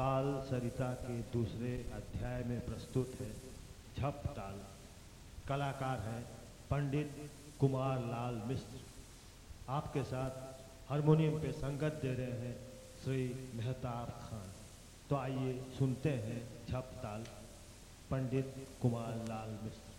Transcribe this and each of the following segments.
ताल सरिता के दूसरे अध्याय में प्रस्तुत है। झप ताल। कलाकार हैं पंडित कुमार लाल मिश्र। आपके साथ हारमोनियम पे संगत दे रहे हैं श्री मेहताब खान। तो आइए सुनते हैं झप ताल, पंडित कुमार लाल मिश्र।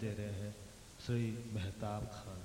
दे रहे हैं। श्री मेहताब खान।